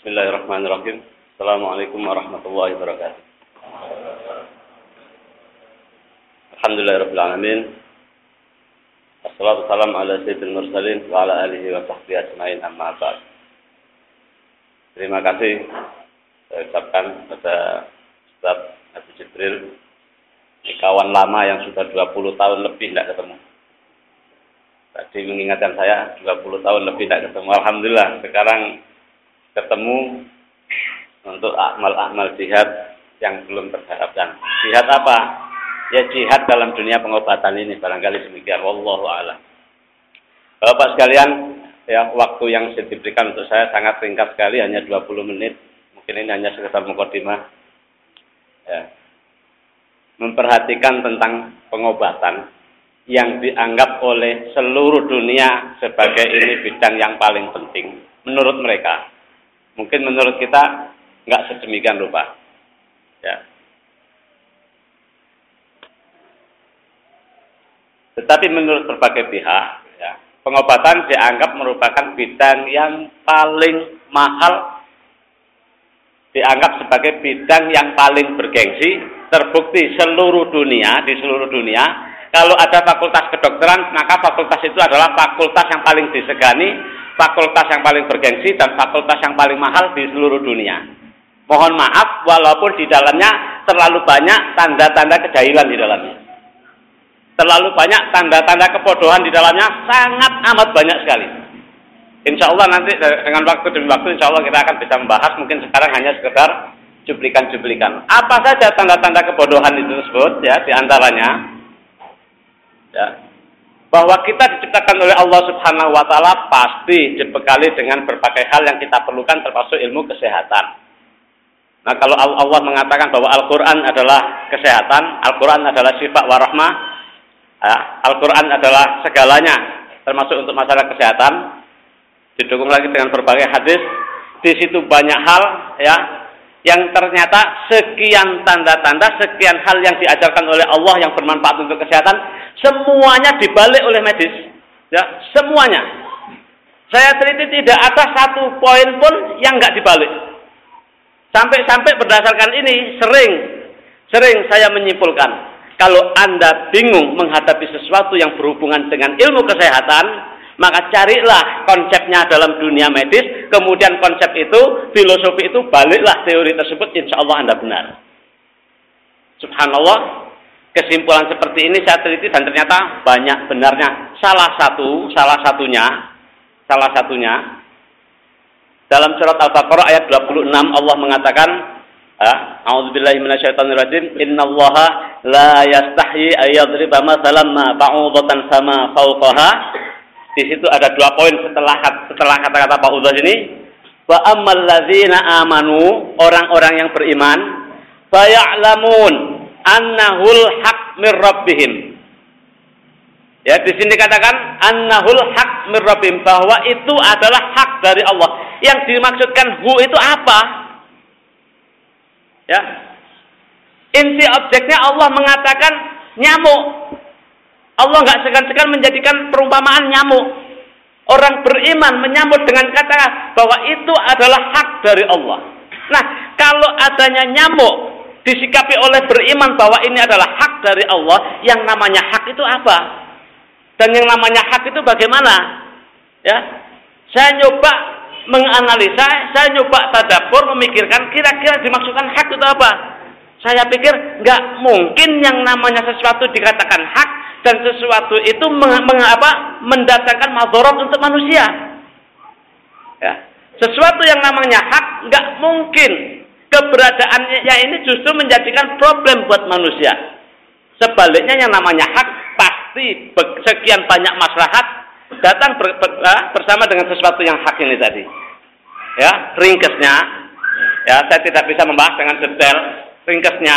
Bismillahirrahmanirrahim. Assalamualaikum warahmatullahi wabarakatuh. Alhamdulillahirabbil alamin. Wassalatu salam ala sayyidil mursalin wa ala alihi wa sahbihi ajmain amma ba'd. Terima kasih saya ucapkan kepada Ustaz Abu Jibril kawan lama yang sudah 20 tahun lebih tidak ketemu. Tadi mengingatkan saya 20 tahun lebih tidak ketemu. Alhamdulillah sekarang ketemu untuk amal-amal jihad yang belum terharapkan. Jihad apa? Ya jihad dalam dunia pengobatan ini barangkali demikian. Wallahu a'lam. Bapak sekalian, ya waktu yang diberikan untuk saya sangat singkat sekali, hanya 20 menit. Mungkin ini hanya sekedar mukadimah. Ya. Memperhatikan tentang pengobatan yang dianggap oleh seluruh dunia sebagai ini bidang yang paling penting menurut mereka. Mungkin menurut kita nggak sedemikian rupa. Ya. Tetapi menurut berbagai pihak, ya, pengobatan dianggap merupakan bidang yang paling mahal, dianggap sebagai bidang yang paling bergengsi, terbukti seluruh dunia, di seluruh dunia, kalau ada fakultas kedokteran, maka fakultas itu adalah fakultas yang paling disegani, fakultas yang paling bergengsi dan fakultas yang paling mahal di seluruh dunia. Mohon maaf walaupun di dalamnya terlalu banyak tanda-tanda kejahilan di dalamnya. Terlalu banyak tanda-tanda kebodohan di dalamnya sangat amat banyak sekali. Insya Allah nanti dengan waktu demi waktu insya Allah kita akan bisa membahas mungkin sekarang hanya sekedar cuplikan-cuplikan. Apa saja tanda-tanda kebodohan itu tersebut ya di antaranya ya bahwa kita diciptakan oleh Allah Subhanahu wa taala pasti dibekali dengan berbagai hal yang kita perlukan termasuk ilmu kesehatan. Nah, kalau Allah mengatakan bahwa Al-Qur'an adalah kesehatan, Al-Qur'an adalah sifat warahmah, ya, Al-Qur'an adalah segalanya termasuk untuk masalah kesehatan. Didukung lagi dengan berbagai hadis, di situ banyak hal ya yang ternyata sekian tanda-tanda, sekian hal yang diajarkan oleh Allah yang bermanfaat untuk kesehatan, semuanya dibalik oleh medis. Ya, semuanya. Saya teliti tidak ada satu poin pun yang nggak dibalik. Sampai-sampai berdasarkan ini sering, sering saya menyimpulkan kalau anda bingung menghadapi sesuatu yang berhubungan dengan ilmu kesehatan, maka carilah konsepnya dalam dunia medis, kemudian konsep itu, filosofi itu, baliklah teori tersebut, insya Allah Anda benar. Subhanallah, kesimpulan seperti ini saya teliti dan ternyata banyak benarnya. Salah satu, salah satunya, salah satunya, dalam surat Al-Baqarah ayat 26 Allah mengatakan, A'udzubillahi minasyaitonirrajim. Innallaha la yastahyi ayyadriba mathalan ma ba'udatan sama fawqaha di situ ada dua poin setelah setelah kata-kata Pak Udzah ini. Wa ammal amanu, orang-orang yang beriman, faya'lamun annahul haq mir rabbihim. Ya, di sini katakan annahul haq mir rabbihim bahwa itu adalah hak dari Allah. Yang dimaksudkan hu itu apa? Ya. Inti objeknya Allah mengatakan nyamuk. Allah nggak segan-segan menjadikan perumpamaan nyamuk. Orang beriman menyambut dengan kata bahwa itu adalah hak dari Allah. Nah, kalau adanya nyamuk disikapi oleh beriman bahwa ini adalah hak dari Allah, yang namanya hak itu apa? Dan yang namanya hak itu bagaimana? Ya, saya nyoba menganalisa, saya nyoba tadabur, memikirkan kira-kira dimaksudkan hak itu apa? Saya pikir nggak mungkin yang namanya sesuatu dikatakan hak dan sesuatu itu mengapa mendatangkan madorot untuk manusia. Ya. Sesuatu yang namanya hak nggak mungkin keberadaannya ya ini justru menjadikan problem buat manusia. Sebaliknya yang namanya hak pasti sekian banyak maslahat datang ber, ber, bersama dengan sesuatu yang hak ini tadi. Ya, ringkesnya ya saya tidak bisa membahas dengan detail. Ringkesnya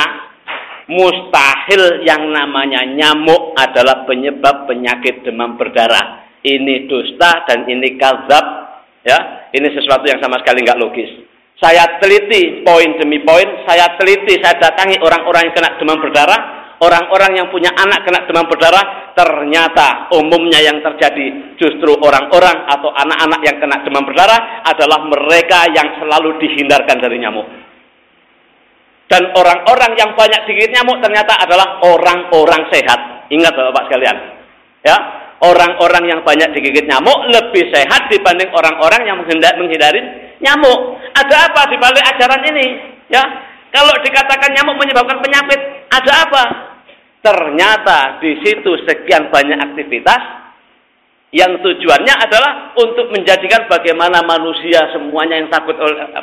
mustahil yang namanya nyamuk adalah penyebab penyakit demam berdarah. Ini dusta dan ini kazab. Ya, ini sesuatu yang sama sekali nggak logis. Saya teliti poin demi poin, saya teliti, saya datangi orang-orang yang kena demam berdarah, orang-orang yang punya anak kena demam berdarah, ternyata umumnya yang terjadi justru orang-orang atau anak-anak yang kena demam berdarah adalah mereka yang selalu dihindarkan dari nyamuk. Dan orang-orang yang banyak digigit nyamuk ternyata adalah orang-orang sehat. Ingat Bapak sekalian. Ya, orang-orang yang banyak digigit nyamuk lebih sehat dibanding orang-orang yang menghindari nyamuk. Ada apa di balik ajaran ini? Ya, kalau dikatakan nyamuk menyebabkan penyakit, ada apa? Ternyata di situ sekian banyak aktivitas yang tujuannya adalah untuk menjadikan bagaimana manusia semuanya yang takut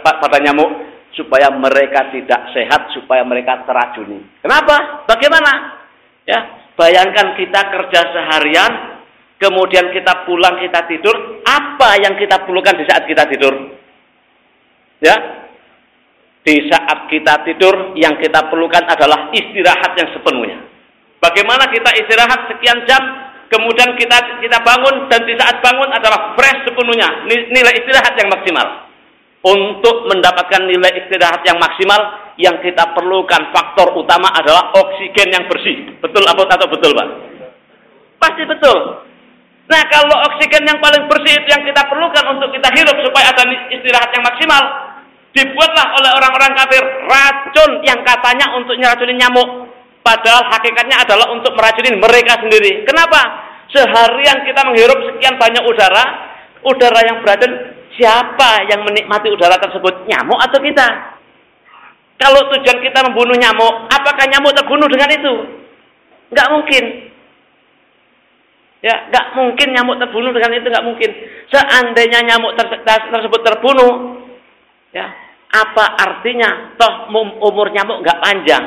pada nyamuk supaya mereka tidak sehat, supaya mereka teracuni. Kenapa? Bagaimana? Ya, bayangkan kita kerja seharian, kemudian kita pulang kita tidur, apa yang kita perlukan di saat kita tidur? Ya, di saat kita tidur yang kita perlukan adalah istirahat yang sepenuhnya. Bagaimana kita istirahat sekian jam, kemudian kita kita bangun dan di saat bangun adalah fresh sepenuhnya, nilai istirahat yang maksimal. Untuk mendapatkan nilai istirahat yang maksimal, yang kita perlukan faktor utama adalah oksigen yang bersih. Betul apa atau betul, Pak? Pasti betul. Nah, kalau oksigen yang paling bersih itu yang kita perlukan untuk kita hidup supaya ada istirahat yang maksimal, dibuatlah oleh orang-orang kafir racun yang katanya untuk nyeracunin nyamuk. Padahal hakikatnya adalah untuk meracunin mereka sendiri. Kenapa? Seharian kita menghirup sekian banyak udara, udara yang beracun, siapa yang menikmati udara tersebut? Nyamuk atau kita? Kalau tujuan kita membunuh nyamuk, apakah nyamuk terbunuh dengan itu? Enggak mungkin. Ya, enggak mungkin nyamuk terbunuh dengan itu, enggak mungkin. Seandainya nyamuk tersebut terbunuh, ya, apa artinya? Toh umur nyamuk enggak panjang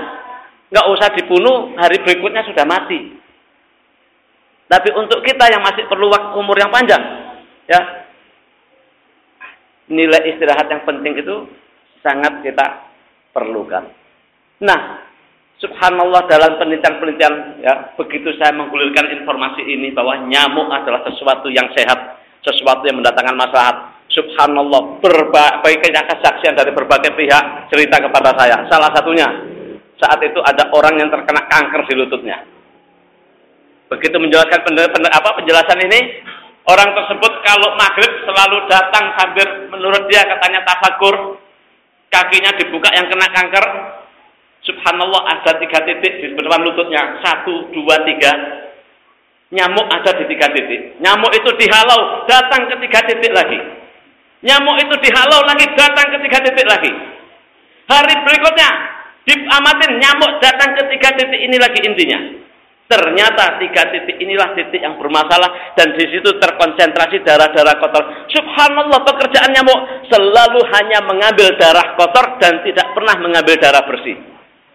nggak usah dibunuh, hari berikutnya sudah mati. Tapi untuk kita yang masih perlu waktu umur yang panjang, ya nilai istirahat yang penting itu sangat kita perlukan. Nah, subhanallah dalam penelitian-penelitian ya, begitu saya menggulirkan informasi ini bahwa nyamuk adalah sesuatu yang sehat, sesuatu yang mendatangkan masalah. Subhanallah, berbagai kesaksian dari berbagai pihak cerita kepada saya. Salah satunya saat itu ada orang yang terkena kanker di lututnya. Begitu menjelaskan pen, pen, apa penjelasan ini, orang tersebut kalau maghrib selalu datang sambil menurut dia katanya tafakur, kakinya dibuka yang kena kanker. Subhanallah ada tiga titik di depan lututnya, satu, dua, tiga. Nyamuk ada di tiga titik. Nyamuk itu dihalau, datang ke tiga titik lagi. Nyamuk itu dihalau lagi, datang ke tiga titik lagi. Hari berikutnya, Diamatin nyamuk datang ke tiga titik ini lagi intinya. Ternyata tiga titik inilah titik yang bermasalah dan di situ terkonsentrasi darah-darah kotor. Subhanallah pekerjaan nyamuk selalu hanya mengambil darah kotor dan tidak pernah mengambil darah bersih.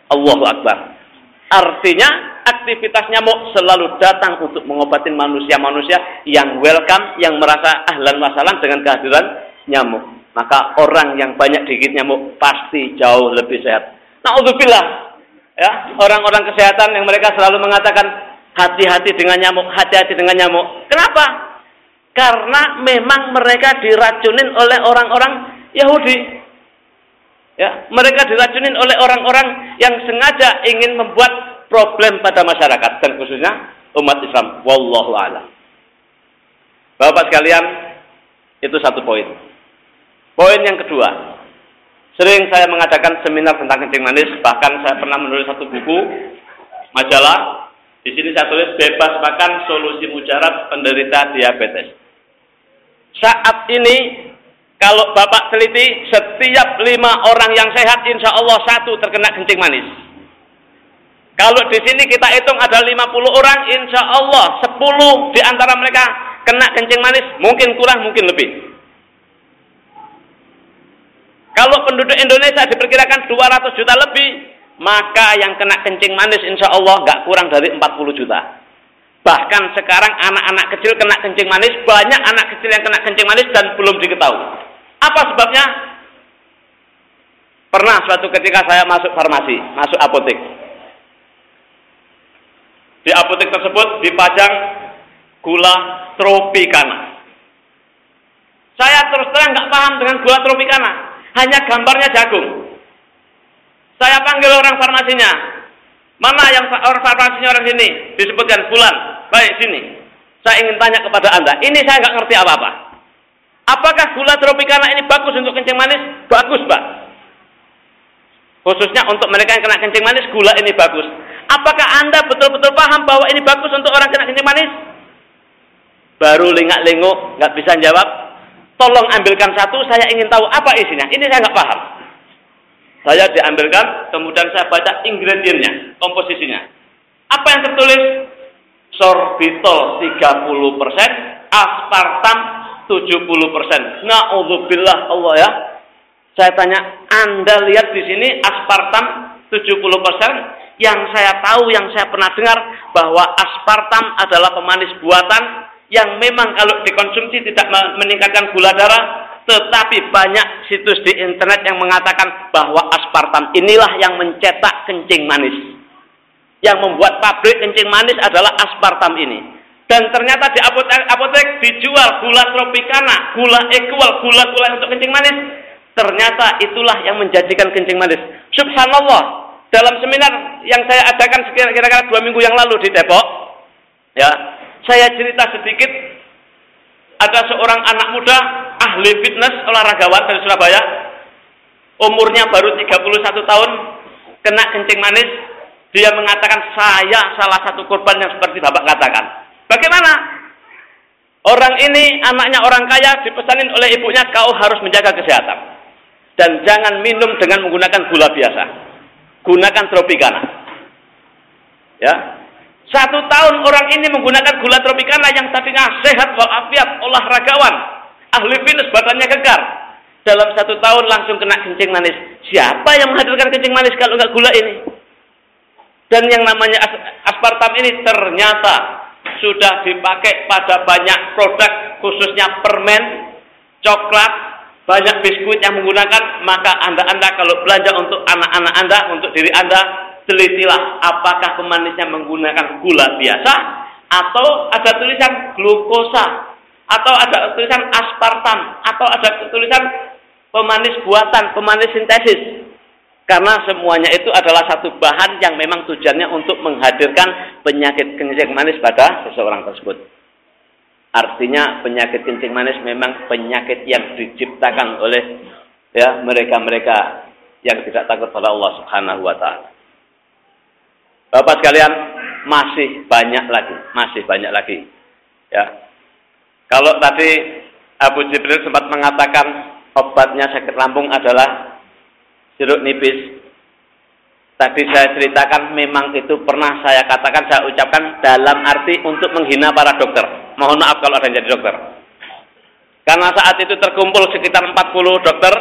Allahu Akbar. Artinya aktivitas nyamuk selalu datang untuk mengobati manusia-manusia yang welcome, yang merasa ahlan masalah dengan kehadiran nyamuk. Maka orang yang banyak digigit nyamuk pasti jauh lebih sehat. Naudzubillah. Ya, orang-orang kesehatan yang mereka selalu mengatakan hati-hati dengan nyamuk, hati-hati dengan nyamuk. Kenapa? Karena memang mereka diracunin oleh orang-orang Yahudi. Ya, mereka diracunin oleh orang-orang yang sengaja ingin membuat problem pada masyarakat dan khususnya umat Islam. Wallahu a'lam. Bapak sekalian, itu satu poin. Poin yang kedua, Sering saya mengadakan seminar tentang kencing manis, bahkan saya pernah menulis satu buku majalah. Di sini saya tulis bebas makan solusi mujarab penderita diabetes. Saat ini kalau Bapak teliti setiap lima orang yang sehat insya Allah satu terkena kencing manis. Kalau di sini kita hitung ada 50 orang, insya Allah 10 di antara mereka kena kencing manis, mungkin kurang, mungkin lebih. Kalau penduduk Indonesia diperkirakan 200 juta lebih, maka yang kena kencing manis insya Allah nggak kurang dari 40 juta. Bahkan sekarang anak-anak kecil kena kencing manis, banyak anak kecil yang kena kencing manis dan belum diketahui. Apa sebabnya? Pernah suatu ketika saya masuk farmasi, masuk apotek. Di apotek tersebut dipajang gula tropicana. Saya terus terang nggak paham dengan gula tropicana hanya gambarnya jagung. Saya panggil orang farmasinya. Mana yang orang farmasinya orang sini? Disebutkan bulan. baik sini. Saya ingin tanya kepada Anda. Ini saya nggak ngerti apa-apa. Apakah gula tropicana ini bagus untuk kencing manis? Bagus, Pak. Khususnya untuk mereka yang kena kencing manis, gula ini bagus. Apakah Anda betul-betul paham bahwa ini bagus untuk orang kena kencing manis? Baru lengak-lengok, nggak bisa jawab. Tolong ambilkan satu, saya ingin tahu apa isinya. Ini saya nggak paham. Saya diambilkan, kemudian saya baca ingredientnya, komposisinya. Apa yang tertulis? Sorbitol 30%, aspartam 70%. Na'udzubillah Allah ya. Saya tanya, Anda lihat di sini aspartam 70%, yang saya tahu, yang saya pernah dengar bahwa aspartam adalah pemanis buatan yang memang kalau dikonsumsi tidak meningkatkan gula darah, tetapi banyak situs di internet yang mengatakan bahwa aspartam inilah yang mencetak kencing manis. Yang membuat pabrik kencing manis adalah aspartam ini. Dan ternyata di apotek, apotek dijual gula tropicana, gula equal, gula-gula untuk kencing manis. Ternyata itulah yang menjadikan kencing manis. Subhanallah. Dalam seminar yang saya adakan kira-kira dua minggu yang lalu di Depok, ya, saya cerita sedikit. Ada seorang anak muda ahli fitness olahragawan dari Surabaya. Umurnya baru 31 tahun kena kencing manis. Dia mengatakan saya salah satu korban yang seperti Bapak katakan. Bagaimana? Orang ini anaknya orang kaya dipesanin oleh ibunya kau harus menjaga kesehatan. Dan jangan minum dengan menggunakan gula biasa. Gunakan tropicana. Ya satu tahun orang ini menggunakan gula tropicana yang tadinya sehat walafiat, olahragawan, ahli fitness, badannya kekar. Dalam satu tahun langsung kena kencing manis. Siapa yang menghadirkan kencing manis kalau nggak gula ini? Dan yang namanya aspartam ini ternyata sudah dipakai pada banyak produk, khususnya permen, coklat, banyak biskuit yang menggunakan. Maka anda-anda kalau belanja untuk anak-anak anda, untuk diri anda, telitilah apakah pemanisnya menggunakan gula biasa atau ada tulisan glukosa atau ada tulisan aspartam atau ada tulisan pemanis buatan, pemanis sintesis. Karena semuanya itu adalah satu bahan yang memang tujuannya untuk menghadirkan penyakit kencing manis pada seseorang tersebut. Artinya penyakit kencing manis memang penyakit yang diciptakan oleh ya mereka-mereka yang tidak takut pada Allah Subhanahu wa taala. Bapak sekalian, masih banyak lagi, masih banyak lagi. Ya. Kalau tadi Abu Jibril sempat mengatakan obatnya sakit lambung adalah jeruk nipis. Tadi saya ceritakan memang itu pernah saya katakan, saya ucapkan dalam arti untuk menghina para dokter. Mohon maaf kalau ada yang jadi dokter. Karena saat itu terkumpul sekitar 40 dokter.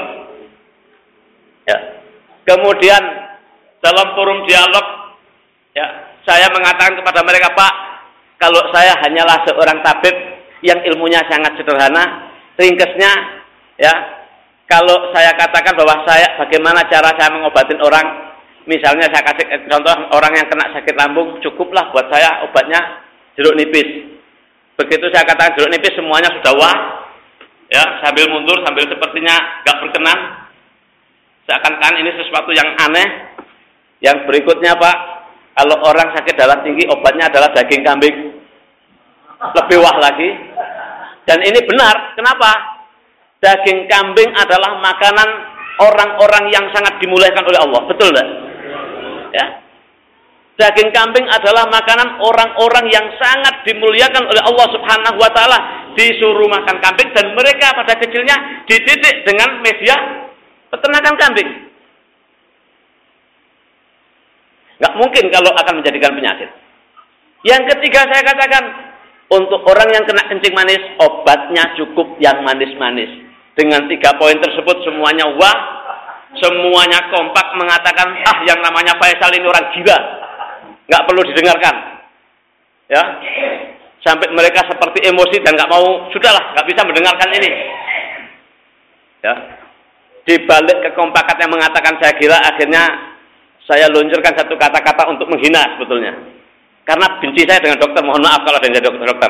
Ya. Kemudian dalam forum dialog Ya, saya mengatakan kepada mereka, Pak, kalau saya hanyalah seorang tabib yang ilmunya sangat sederhana, ringkesnya, ya, kalau saya katakan bahwa saya bagaimana cara saya mengobatin orang, misalnya saya kasih contoh orang yang kena sakit lambung, cukuplah buat saya obatnya jeruk nipis. Begitu saya katakan jeruk nipis semuanya sudah wah, ya sambil mundur sambil sepertinya gak berkenan. Seakan-akan ini sesuatu yang aneh. Yang berikutnya Pak, kalau orang sakit darah tinggi, obatnya adalah daging kambing. Lebih wah lagi. Dan ini benar. Kenapa? Daging kambing adalah makanan orang-orang yang sangat dimuliakan oleh Allah. Betul enggak? Ya. Daging kambing adalah makanan orang-orang yang sangat dimuliakan oleh Allah Subhanahu wa taala. Disuruh makan kambing dan mereka pada kecilnya dididik dengan media peternakan kambing. Nggak mungkin kalau akan menjadikan penyakit. Yang ketiga saya katakan, untuk orang yang kena kencing manis, obatnya cukup yang manis-manis. Dengan tiga poin tersebut semuanya wah, semuanya kompak mengatakan, ah yang namanya Faisal ini orang gila. Nggak perlu didengarkan. Ya, sampai mereka seperti emosi dan nggak mau, sudahlah, nggak bisa mendengarkan ini. Ya, di balik kekompakan yang mengatakan saya gila, akhirnya saya luncurkan satu kata-kata untuk menghina sebetulnya. Karena benci saya dengan dokter, mohon maaf kalau ada yang dokter-dokter.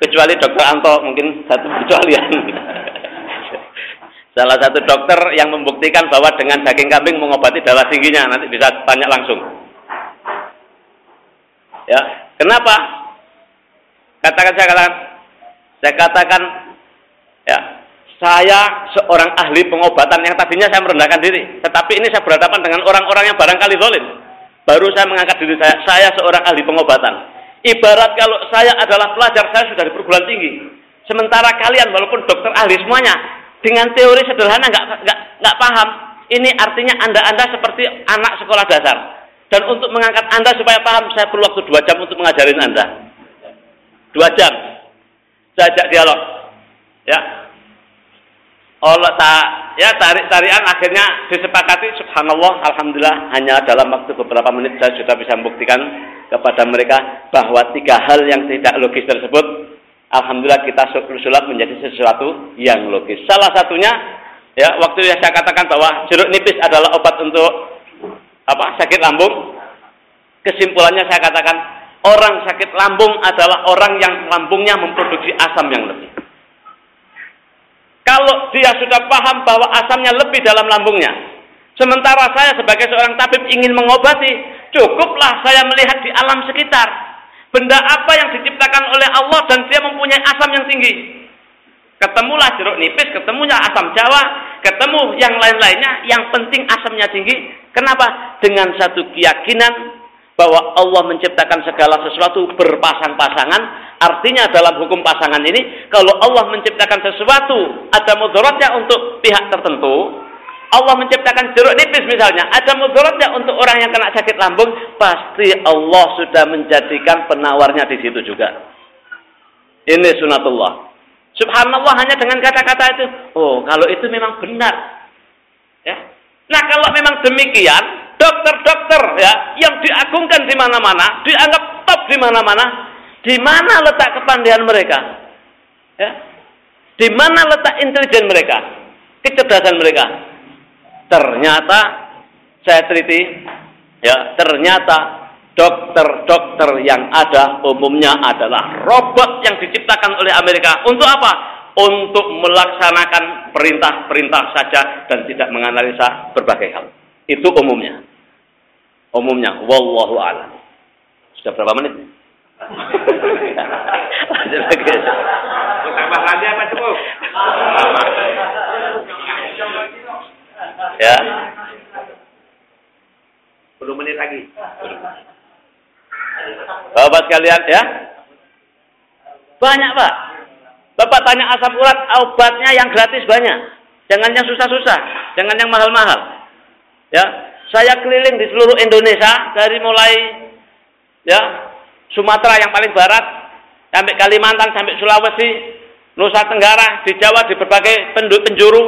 Kecuali dokter Anto, mungkin satu kecualian. Salah satu dokter yang membuktikan bahwa dengan daging kambing mengobati darah tingginya, nanti bisa tanya langsung. Ya, kenapa? Katakan saya katakan, saya katakan, ya, saya seorang ahli pengobatan yang tadinya saya merendahkan diri, tetapi ini saya berhadapan dengan orang-orang yang barangkali zolim. Baru saya mengangkat diri saya, saya seorang ahli pengobatan. Ibarat kalau saya adalah pelajar, saya sudah di perguruan tinggi. Sementara kalian walaupun dokter ahli semuanya, dengan teori sederhana nggak nggak nggak paham. Ini artinya anda-anda seperti anak sekolah dasar. Dan untuk mengangkat anda supaya paham, saya perlu waktu dua jam untuk mengajarin anda. Dua jam. Saya ajak dialog. Ya, Allah tak ya tarik tarian akhirnya disepakati subhanallah alhamdulillah hanya dalam waktu beberapa menit saya sudah bisa membuktikan kepada mereka bahwa tiga hal yang tidak logis tersebut alhamdulillah kita sulap menjadi sesuatu yang logis. Salah satunya ya waktu yang saya katakan bahwa jeruk nipis adalah obat untuk apa sakit lambung. Kesimpulannya saya katakan orang sakit lambung adalah orang yang lambungnya memproduksi asam yang lebih. Kalau dia sudah paham bahwa asamnya lebih dalam lambungnya. Sementara saya sebagai seorang tabib ingin mengobati, cukuplah saya melihat di alam sekitar. Benda apa yang diciptakan oleh Allah dan dia mempunyai asam yang tinggi. Ketemulah jeruk nipis, ketemunya asam jawa, ketemu yang lain-lainnya, yang penting asamnya tinggi. Kenapa? Dengan satu keyakinan bahwa Allah menciptakan segala sesuatu berpasang-pasangan, artinya dalam hukum pasangan ini, kalau Allah menciptakan sesuatu, ada mudaratnya untuk pihak tertentu, Allah menciptakan jeruk nipis misalnya, ada mudaratnya untuk orang yang kena sakit lambung, pasti Allah sudah menjadikan penawarnya di situ juga. Ini sunatullah. Subhanallah hanya dengan kata-kata itu. Oh, kalau itu memang benar. Ya. Nah, kalau memang demikian, dokter-dokter ya yang diagungkan di mana-mana, dianggap top di mana-mana, di mana letak kepandaian mereka? Ya. Di mana letak intelijen mereka? Kecerdasan mereka? Ternyata saya teliti ya, ternyata dokter-dokter yang ada umumnya adalah robot yang diciptakan oleh Amerika. Untuk apa? Untuk melaksanakan perintah-perintah saja dan tidak menganalisa berbagai hal. Itu umumnya. Umumnya, wallahu a'lam. Sudah berapa menit? Lanjut lagi. Tambah lagi apa cukup? ya. 10 menit lagi. Bapak sekalian ya. Banyak, Pak. Bapak tanya asam urat, obatnya yang gratis banyak. Jangan yang susah-susah, jangan yang mahal-mahal. Ya, saya keliling di seluruh Indonesia dari mulai ya Sumatera yang paling barat sampai Kalimantan sampai Sulawesi, Nusa Tenggara, di Jawa di berbagai penjuru,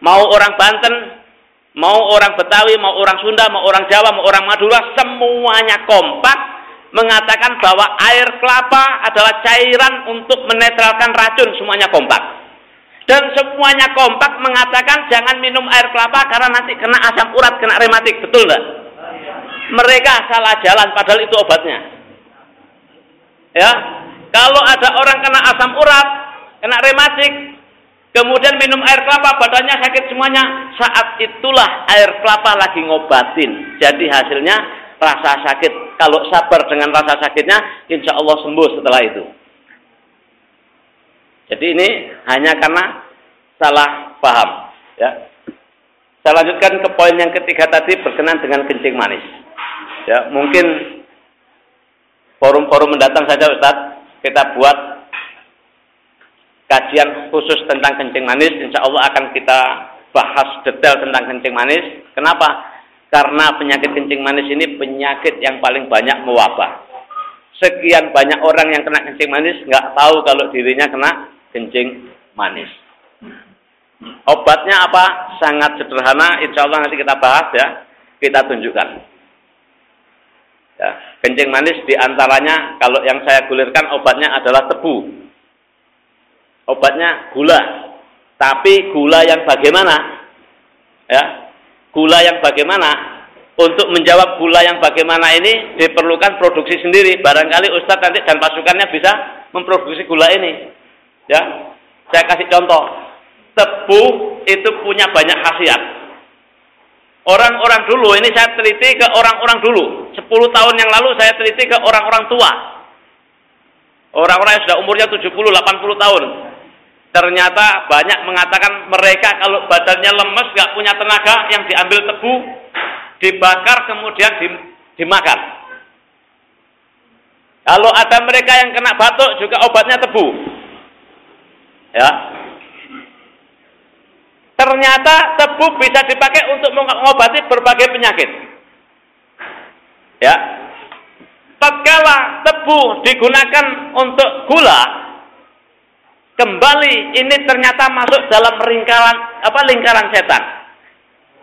mau orang Banten, mau orang Betawi, mau orang Sunda, mau orang Jawa, mau orang Madura, semuanya kompak mengatakan bahwa air kelapa adalah cairan untuk menetralkan racun, semuanya kompak. Dan semuanya kompak mengatakan jangan minum air kelapa karena nanti kena asam urat, kena rematik. Betul enggak? Mereka salah jalan padahal itu obatnya. Ya. Kalau ada orang kena asam urat, kena rematik, kemudian minum air kelapa badannya sakit semuanya, saat itulah air kelapa lagi ngobatin. Jadi hasilnya rasa sakit. Kalau sabar dengan rasa sakitnya, insya Allah sembuh setelah itu. Jadi ini hanya karena salah paham. Ya. Saya lanjutkan ke poin yang ketiga tadi berkenan dengan kencing manis. Ya, mungkin forum-forum mendatang saja Ustaz, kita buat kajian khusus tentang kencing manis. Insya Allah akan kita bahas detail tentang kencing manis. Kenapa? Karena penyakit kencing manis ini penyakit yang paling banyak mewabah. Sekian banyak orang yang kena kencing manis nggak tahu kalau dirinya kena kencing manis. Obatnya apa? Sangat sederhana, insya Allah nanti kita bahas ya, kita tunjukkan. Kencing manis di antaranya kalau yang saya gulirkan obatnya adalah tebu. Obatnya gula, tapi gula yang bagaimana? Ya, gula yang bagaimana? Untuk menjawab gula yang bagaimana ini diperlukan produksi sendiri. Barangkali Ustadz nanti dan pasukannya bisa memproduksi gula ini. Ya, saya kasih contoh. Tebu itu punya banyak khasiat. Orang-orang dulu, ini saya teliti ke orang-orang dulu. 10 tahun yang lalu saya teliti ke orang-orang tua. Orang-orang yang sudah umurnya 70, 80 tahun. Ternyata banyak mengatakan mereka kalau badannya lemes, nggak punya tenaga, yang diambil tebu, dibakar, kemudian dimakan. Kalau ada mereka yang kena batuk, juga obatnya tebu. Ya, Ternyata tebu bisa dipakai untuk mengobati berbagai penyakit. Ya. Tatkala tebu digunakan untuk gula, kembali ini ternyata masuk dalam lingkaran apa lingkaran setan.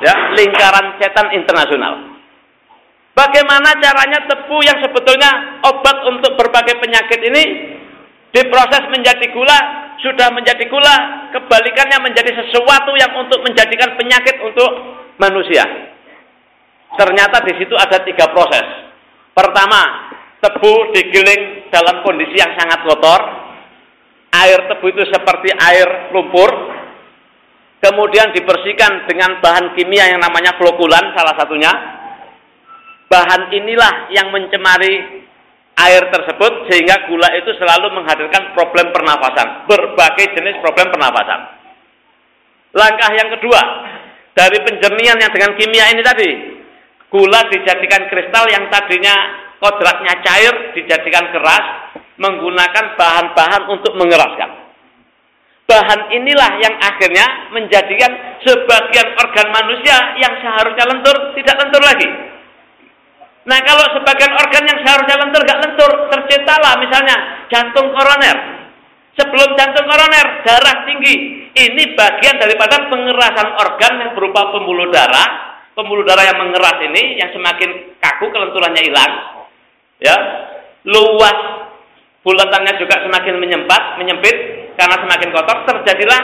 Ya, lingkaran setan internasional. Bagaimana caranya tebu yang sebetulnya obat untuk berbagai penyakit ini diproses menjadi gula sudah menjadi gula, kebalikannya menjadi sesuatu yang untuk menjadikan penyakit untuk manusia. Ternyata di situ ada tiga proses. Pertama, tebu digiling dalam kondisi yang sangat kotor. Air tebu itu seperti air lumpur. Kemudian dibersihkan dengan bahan kimia yang namanya flokulan salah satunya. Bahan inilah yang mencemari air tersebut sehingga gula itu selalu menghadirkan problem pernafasan, berbagai jenis problem pernafasan. Langkah yang kedua, dari penjernihan yang dengan kimia ini tadi, gula dijadikan kristal yang tadinya kodratnya cair dijadikan keras menggunakan bahan-bahan untuk mengeraskan. Bahan inilah yang akhirnya menjadikan sebagian organ manusia yang seharusnya lentur tidak lentur lagi Nah kalau sebagian organ yang seharusnya lentur gak lentur, terciptalah misalnya jantung koroner. Sebelum jantung koroner, darah tinggi. Ini bagian daripada pengerasan organ yang berupa pembuluh darah. Pembuluh darah yang mengeras ini, yang semakin kaku kelenturannya hilang. Ya, luas bulatannya juga semakin menyempat, menyempit karena semakin kotor terjadilah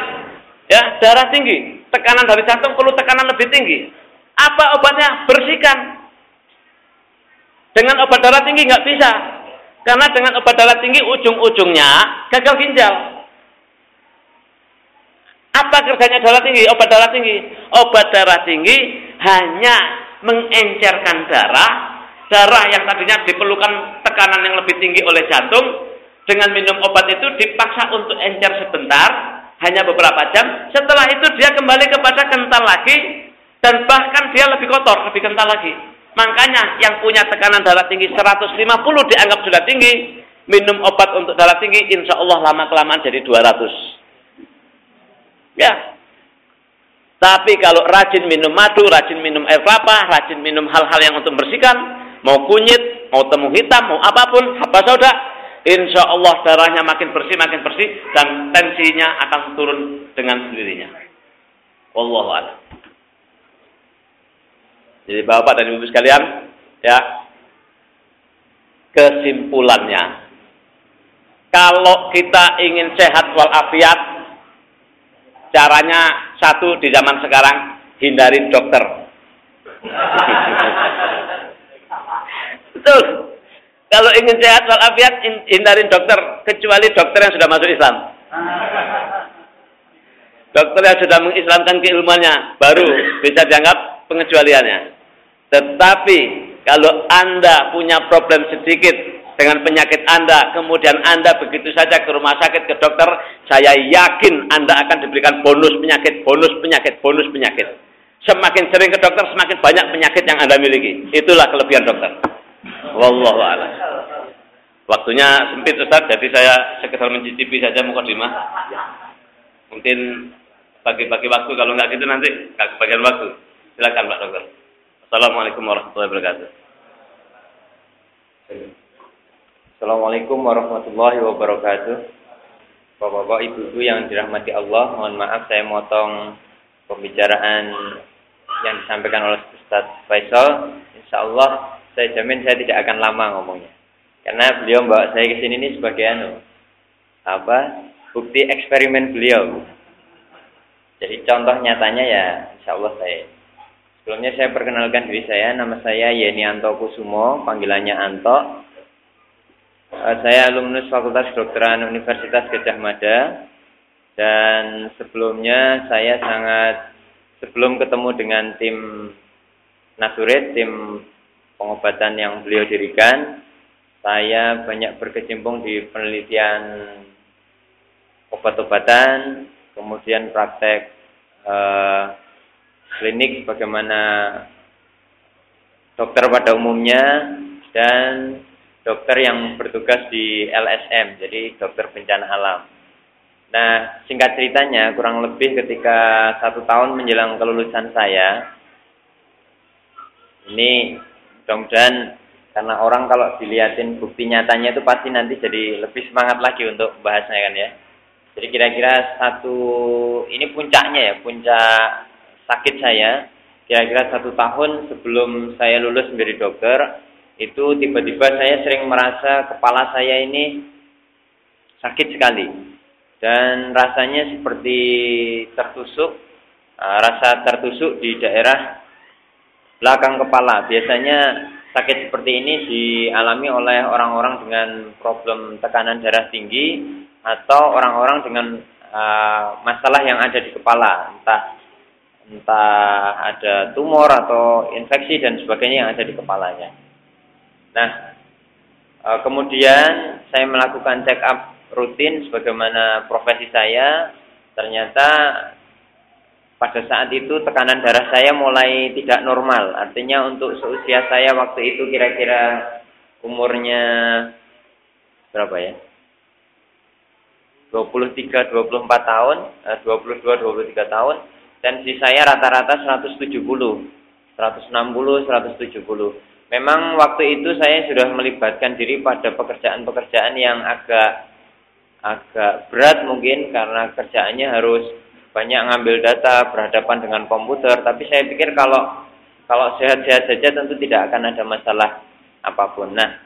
ya darah tinggi. Tekanan dari jantung perlu tekanan lebih tinggi. Apa obatnya? Bersihkan dengan obat darah tinggi nggak bisa. Karena dengan obat darah tinggi ujung-ujungnya gagal ginjal. Apa kerjanya darah tinggi? Obat darah tinggi. Obat darah tinggi hanya mengencerkan darah, darah yang tadinya diperlukan tekanan yang lebih tinggi oleh jantung, dengan minum obat itu dipaksa untuk encer sebentar, hanya beberapa jam. Setelah itu dia kembali kepada kental lagi, dan bahkan dia lebih kotor, lebih kental lagi. Makanya yang punya tekanan darah tinggi 150 dianggap sudah tinggi. Minum obat untuk darah tinggi insya Allah lama-kelamaan jadi 200. Ya. Tapi kalau rajin minum madu, rajin minum air kelapa, rajin minum hal-hal yang untuk membersihkan, mau kunyit, mau temu hitam, mau apa pun, apa soda, insya Allah darahnya makin bersih, makin bersih, dan tensinya akan turun dengan sendirinya. Wallahualam. Jadi Bapak dan Ibu sekalian, ya. Kesimpulannya, kalau kita ingin sehat walafiat, caranya satu di zaman sekarang hindari dokter. Betul. Kalau ingin sehat walafiat, hindari dokter, kecuali dokter yang sudah masuk Islam. Dokter yang sudah mengislamkan keilmuannya, baru bisa dianggap pengecualiannya. Tetapi kalau Anda punya problem sedikit dengan penyakit Anda, kemudian Anda begitu saja ke rumah sakit, ke dokter, saya yakin Anda akan diberikan bonus penyakit, bonus penyakit, bonus penyakit. Semakin sering ke dokter, semakin banyak penyakit yang Anda miliki. Itulah kelebihan dokter. Wallahu a'lam. Waktunya sempit Ustaz, jadi saya sekedar mencicipi saja mukadimah. Mungkin bagi-bagi waktu, kalau nggak gitu nanti nggak kebagian waktu. Silakan Pak Dokter. Assalamualaikum warahmatullahi wabarakatuh. Assalamualaikum warahmatullahi wabarakatuh. Bapak-bapak, ibu-ibu yang dirahmati Allah, mohon maaf saya motong pembicaraan yang disampaikan oleh Ustaz Faisal. Insya Allah saya jamin saya tidak akan lama ngomongnya. Karena beliau membawa saya ke sini ini sebagai anu, apa bukti eksperimen beliau. Jadi contoh nyatanya ya insya Allah saya Sebelumnya saya perkenalkan diri saya, nama saya Yeni Anto Kusumo, panggilannya Anto. Eh, saya alumnus Fakultas Kedokteran Universitas Gajah Mada. Dan sebelumnya saya sangat, sebelum ketemu dengan tim Naturit, tim pengobatan yang beliau dirikan, saya banyak berkecimpung di penelitian obat-obatan, kemudian praktek eh, klinik bagaimana dokter pada umumnya dan dokter yang bertugas di LSM, jadi dokter bencana alam. Nah, singkat ceritanya, kurang lebih ketika satu tahun menjelang kelulusan saya, ini mudah-mudahan karena orang kalau dilihatin bukti nyatanya itu pasti nanti jadi lebih semangat lagi untuk bahasnya kan ya. Jadi kira-kira satu ini puncaknya ya, puncak sakit saya. Kira-kira satu tahun sebelum saya lulus menjadi dokter, itu tiba-tiba saya sering merasa kepala saya ini sakit sekali. Dan rasanya seperti tertusuk, ah, rasa tertusuk di daerah belakang kepala. Biasanya sakit seperti ini dialami oleh orang-orang dengan problem tekanan darah tinggi atau orang-orang dengan uh, masalah yang ada di kepala, entah entah ada tumor atau infeksi dan sebagainya yang ada di kepalanya. Nah, uh, kemudian saya melakukan check up rutin sebagaimana profesi saya, ternyata pada saat itu tekanan darah saya mulai tidak normal. Artinya untuk seusia saya waktu itu kira-kira umurnya berapa ya? 23 24 tahun, 22 eh, 23 tahun dan si saya rata-rata 170. 160 170. Memang waktu itu saya sudah melibatkan diri pada pekerjaan-pekerjaan yang agak agak berat mungkin karena kerjaannya harus banyak ngambil data berhadapan dengan komputer tapi saya pikir kalau kalau sehat-sehat saja tentu tidak akan ada masalah apa pun nah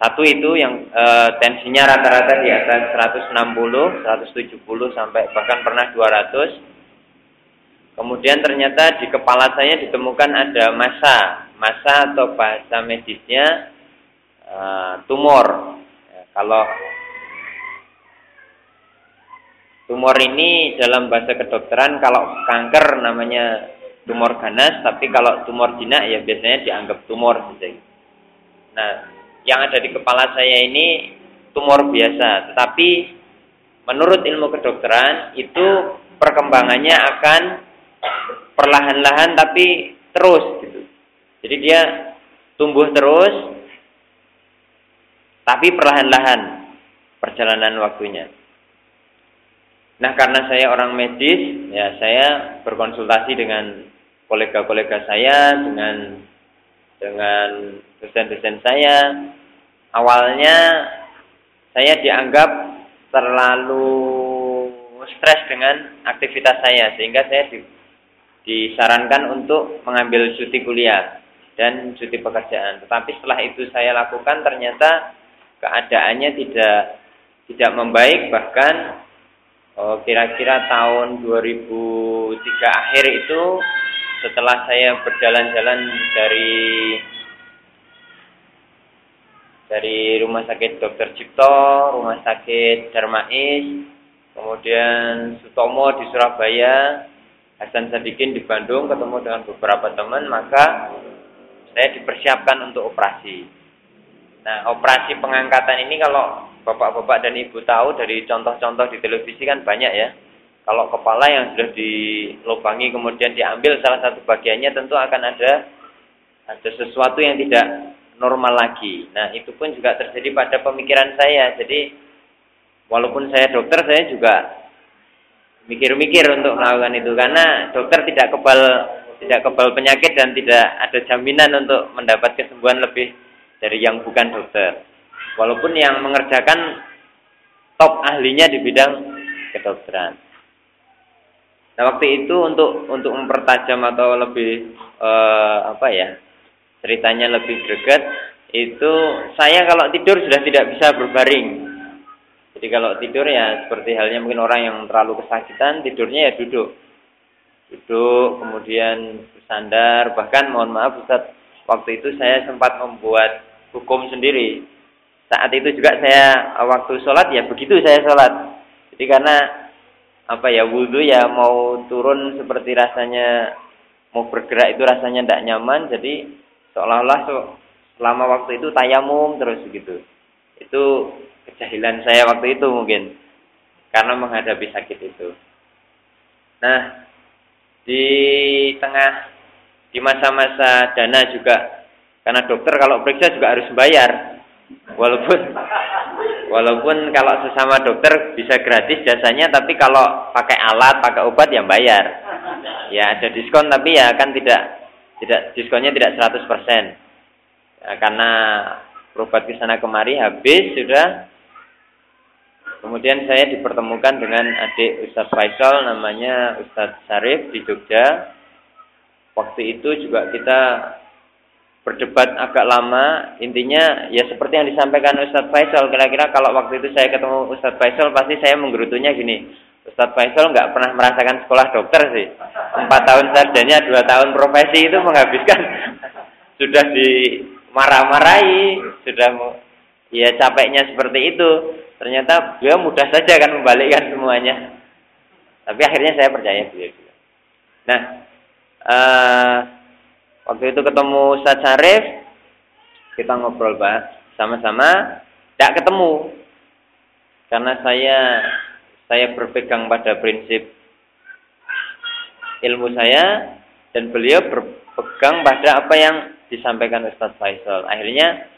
satu itu yang e, tensinya rata-rata di atas 160 170 sampai bahkan pernah 200 kemudian ternyata di kepala saya ditemukan ada masa masa atau bahasa medisnya e, tumor ya, kalau Tumor ini dalam bahasa kedokteran kalau kanker namanya tumor ganas, tapi kalau tumor jinak ya biasanya dianggap tumor saja. Nah, yang ada di kepala saya ini tumor biasa, tetapi menurut ilmu kedokteran itu perkembangannya akan perlahan-lahan tapi terus gitu. Jadi dia tumbuh terus tapi perlahan-lahan perjalanan waktunya. Nah, karena saya orang medis, ya saya berkonsultasi dengan kolega-kolega saya, dengan dengan dosen-dosen saya. Awalnya saya dianggap terlalu stres dengan aktivitas saya sehingga saya disarankan untuk mengambil cuti kuliah dan cuti pekerjaan. Tetapi setelah itu saya lakukan ternyata keadaannya tidak tidak membaik bahkan Oh, kira-kira tahun 2003 akhir itu setelah saya berjalan-jalan dari dari rumah sakit Dr. Cipto, rumah sakit Darmais, kemudian Sutomo di Surabaya, Hasan Sadikin di Bandung, ketemu dengan beberapa teman, maka saya dipersiapkan untuk operasi. Nah, operasi pengangkatan ini kalau bapak-bapak dan ibu tahu dari contoh-contoh di televisi kan banyak ya. Kalau kepala yang sudah dilubangi kemudian diambil salah satu bagiannya tentu akan ada ada sesuatu yang tidak normal lagi. Nah, itu pun juga terjadi pada pemikiran saya. Jadi walaupun saya dokter saya juga mikir-mikir untuk melakukan itu karena dokter tidak kebal tidak kebal penyakit dan tidak ada jaminan untuk mendapat kesembuhan lebih dari yang bukan dokter. Walaupun yang mengerjakan top ahlinya di bidang kedokteran. Nah waktu itu untuk untuk mempertajam atau lebih uh, apa ya ceritanya lebih greget itu saya kalau tidur sudah tidak bisa berbaring. Jadi kalau tidur ya seperti halnya mungkin orang yang terlalu kesakitan tidurnya ya duduk. Duduk kemudian bersandar bahkan mohon maaf Ustaz waktu itu saya sempat membuat hukum sendiri saat itu juga saya waktu sholat ya begitu saya sholat. Jadi karena apa ya wudhu ya mau turun seperti rasanya mau bergerak itu rasanya tidak nyaman. Jadi seolah-olah selama waktu itu tayamum terus gitu. Itu kejahilan saya waktu itu mungkin karena menghadapi sakit itu. Nah, di tengah di masa-masa dana juga karena dokter kalau periksa juga harus bayar. Walaupun walaupun kalau sesama dokter bisa gratis jasanya tapi kalau pakai alat, pakai obat yang bayar. Ya ada diskon tapi ya kan tidak tidak diskonnya tidak 100%. Ya, karena berobat ke sana kemari habis sudah Kemudian saya dipertemukan dengan adik Ustadz Faisal namanya Ustadz Syarif di Jogja. Waktu itu juga kita berdebat agak lama. Intinya ya seperti yang disampaikan Ustadz Faisal. Kira-kira kalau waktu itu saya ketemu Ustadz Faisal pasti saya menggerutunya gini. Ustadz Faisal nggak pernah merasakan sekolah dokter sih. Empat tahun sarjana, dua tahun profesi itu menghabiskan sudah dimarah-marahi, sudah ya capeknya seperti itu Ternyata beliau mudah saja kan membalikkan semuanya. Tapi akhirnya saya percaya beliau. Nah, uh, waktu itu ketemu Ustaz Syarif, kita ngobrol bahas sama-sama, tidak ketemu. Karena saya saya berpegang pada prinsip ilmu saya dan beliau berpegang pada apa yang disampaikan Ustaz Faisal. Akhirnya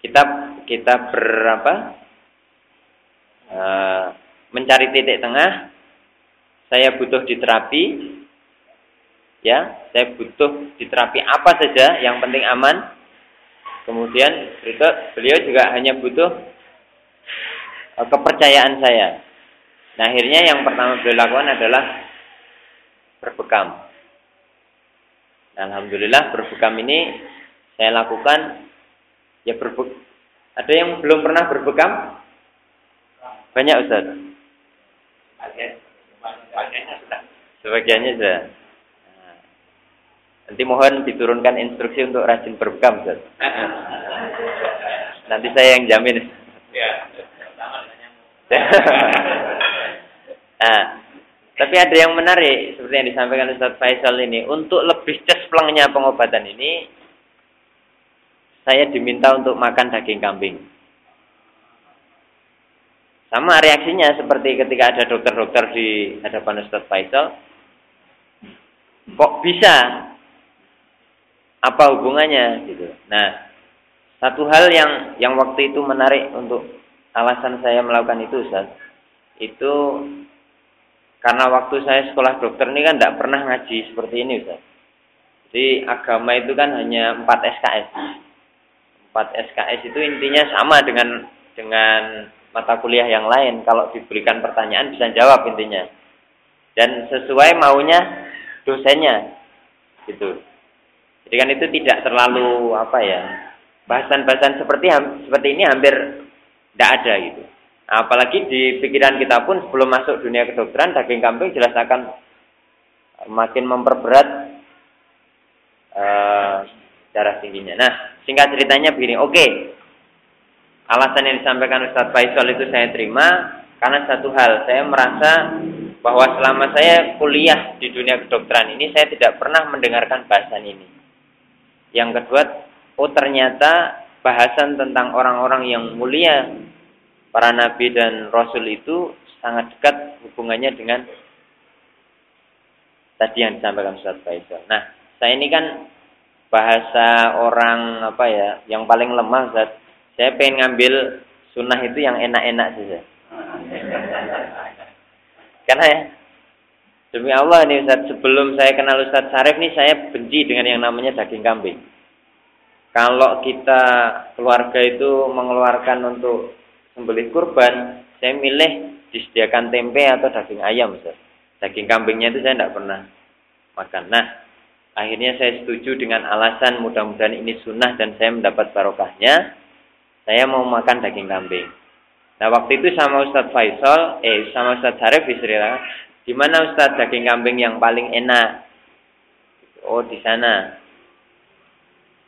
kita kita berapa Eh, mencari titik tengah. Saya butuh diterapi, ya, saya butuh diterapi apa saja, yang penting aman. Kemudian beliau juga hanya butuh uh, kepercayaan saya. Nah, akhirnya yang pertama beliau lakukan adalah berbekam. Alhamdulillah berbekam ini saya lakukan ya berbe ada yang belum pernah berbekam banyak Ustaz? Sebagiannya sudah. Nah, nanti mohon diturunkan instruksi untuk rajin berbekam Ustaz. Nanti saya yang jamin. nah, tapi ada yang menarik seperti yang disampaikan Ustaz Faisal ini untuk lebih cesplengnya pengobatan ini saya diminta untuk makan daging kambing. Sama reaksinya seperti ketika ada dokter-dokter di hadapan Ustaz Faisal. Kok bisa? Apa hubungannya gitu. Nah, satu hal yang yang waktu itu menarik untuk alasan saya melakukan itu Ustaz. Itu karena waktu saya sekolah dokter ini kan tidak pernah ngaji seperti ini Ustaz. Jadi agama itu kan hanya 4 SKS. 4 SKS itu intinya sama dengan dengan mata kuliah yang lain. Kalau diberikan pertanyaan bisa jawab intinya. Dan sesuai maunya dosennya. Gitu. Jadi kan itu tidak terlalu apa ya. Bahasan-bahasan seperti seperti ini hampir tidak ada gitu. Apalagi di pikiran kita pun sebelum masuk dunia kedokteran daging kambing jelas akan makin memperberat uh, darah tingginya. Nah, singkat ceritanya begini. Oke, okay, alasan yang disampaikan Ustadz Faisal itu saya terima karena satu hal saya merasa bahwa selama saya kuliah di dunia kedokteran ini saya tidak pernah mendengarkan bahasan ini. Yang kedua, oh ternyata bahasan tentang orang-orang yang mulia para nabi dan rasul itu sangat dekat hubungannya dengan tadi yang disampaikan Ustaz Faisal. Nah, saya ini kan bahasa orang apa ya, yang paling lemah Ustaz saya pengen ngambil sunnah itu yang enak-enak saja. Karena ya, demi Allah nih Ustaz, sebelum saya kenal Ustaz Sarif nih saya benci dengan yang namanya daging kambing. Kalau kita keluarga itu mengeluarkan untuk sembelih kurban, saya milih disediakan tempe atau daging ayam Ustaz. Daging kambingnya itu saya tidak pernah makan. Nah, akhirnya saya setuju dengan alasan mudah-mudahan ini sunnah dan saya mendapat barokahnya saya mau makan daging kambing. Nah waktu itu sama Ustadz Faisal, eh sama Ustadz Harif diceritakan, di mana Ustadz daging kambing yang paling enak? Oh di sana.